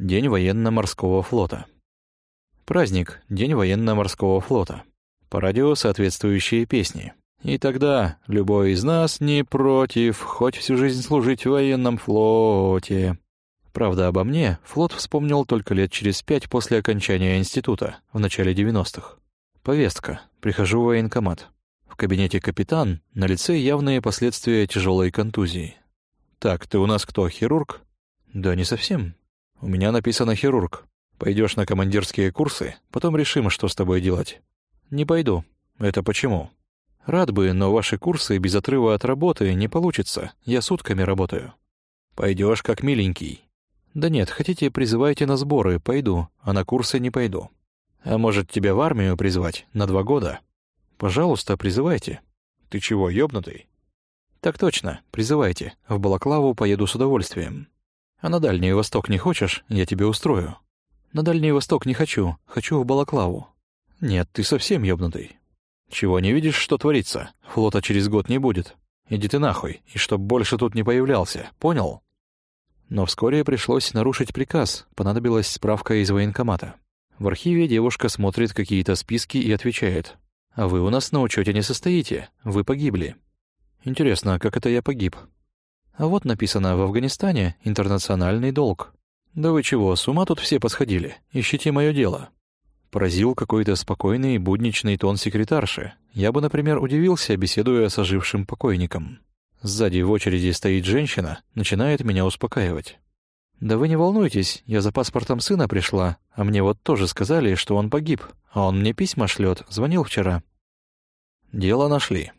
День военно-морского флота. Праздник – День военно-морского флота. По радио соответствующие песни. И тогда любой из нас не против хоть всю жизнь служить в военном флоте. Правда, обо мне флот вспомнил только лет через пять после окончания института, в начале 90-х. Повестка. Прихожу в военкомат. В кабинете капитан, на лице явные последствия тяжелой контузии. «Так, ты у нас кто, хирург?» «Да не совсем. У меня написано хирург. Пойдешь на командирские курсы, потом решим, что с тобой делать». «Не пойду». «Это почему?» «Рад бы, но ваши курсы без отрыва от работы не получится. Я сутками работаю». «Пойдешь как миленький». «Да нет, хотите, призывайте на сборы, пойду, а на курсы не пойду». «А может, тебя в армию призвать на два года?» «Пожалуйста, призывайте». «Ты чего, ёбнутый?» «Так точно, призывайте. В Балаклаву поеду с удовольствием». «А на Дальний Восток не хочешь? Я тебе устрою». «На Дальний Восток не хочу. Хочу в Балаклаву». «Нет, ты совсем ёбнутый». «Чего не видишь, что творится? Флота через год не будет. Иди ты нахуй, и чтоб больше тут не появлялся, понял?» Но вскоре пришлось нарушить приказ, понадобилась справка из военкомата. В архиве девушка смотрит какие-то списки и отвечает. «А вы у нас на учете не состоите, вы погибли». «Интересно, как это я погиб?» «А вот написано в Афганистане интернациональный долг». «Да вы чего, с ума тут все посходили? Ищите мое дело». Поразил какой-то спокойный будничный тон секретарши. Я бы, например, удивился, беседуя с ожившим покойником. Сзади в очереди стоит женщина, начинает меня успокаивать. «Да вы не волнуйтесь, я за паспортом сына пришла, а мне вот тоже сказали, что он погиб, а он мне письма шлет, звонил вчера». Дело нашли.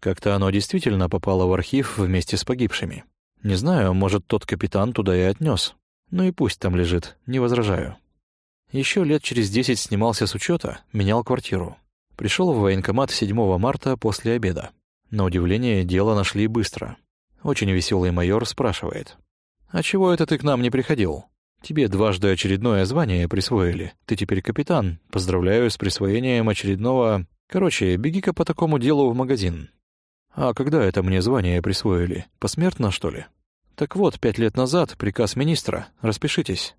Как-то оно действительно попало в архив вместе с погибшими. Не знаю, может, тот капитан туда и отнес. Ну и пусть там лежит, не возражаю. Еще лет через десять снимался с учета, менял квартиру. Пришел в военкомат 7 марта после обеда. На удивление, дело нашли быстро. Очень веселый майор спрашивает. «А чего это ты к нам не приходил? Тебе дважды очередное звание присвоили. Ты теперь капитан. Поздравляю с присвоением очередного... Короче, беги-ка по такому делу в магазин». «А когда это мне звание присвоили? Посмертно, что ли?» «Так вот, пять лет назад приказ министра. Распишитесь».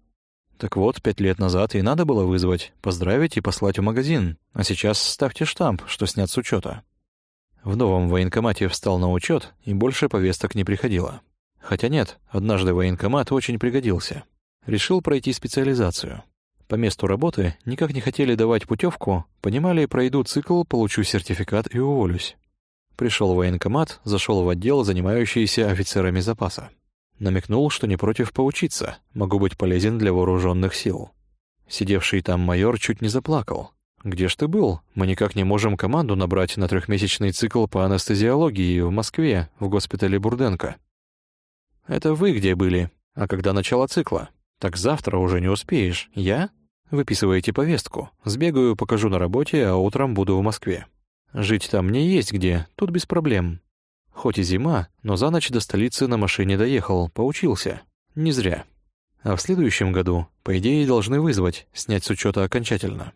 Так вот, пять лет назад и надо было вызвать, поздравить и послать в магазин, а сейчас ставьте штамп, что снят с учета. В новом военкомате встал на учет, и больше повесток не приходило. Хотя нет, однажды военкомат очень пригодился. Решил пройти специализацию. По месту работы никак не хотели давать путевку, понимали, пройду цикл, получу сертификат и уволюсь. Пришел в военкомат, зашел в отдел, занимающийся офицерами запаса. Намекнул, что не против поучиться, могу быть полезен для вооруженных сил. Сидевший там майор чуть не заплакал, «Где ж ты был? Мы никак не можем команду набрать на трехмесячный цикл по анестезиологии в Москве, в госпитале Бурденко». «Это вы где были? А когда начало цикла? Так завтра уже не успеешь. Я? Выписываете повестку. Сбегаю, покажу на работе, а утром буду в Москве. Жить там не есть где, тут без проблем. Хоть и зима, но за ночь до столицы на машине доехал, поучился. Не зря. А в следующем году, по идее, должны вызвать, снять с учета окончательно.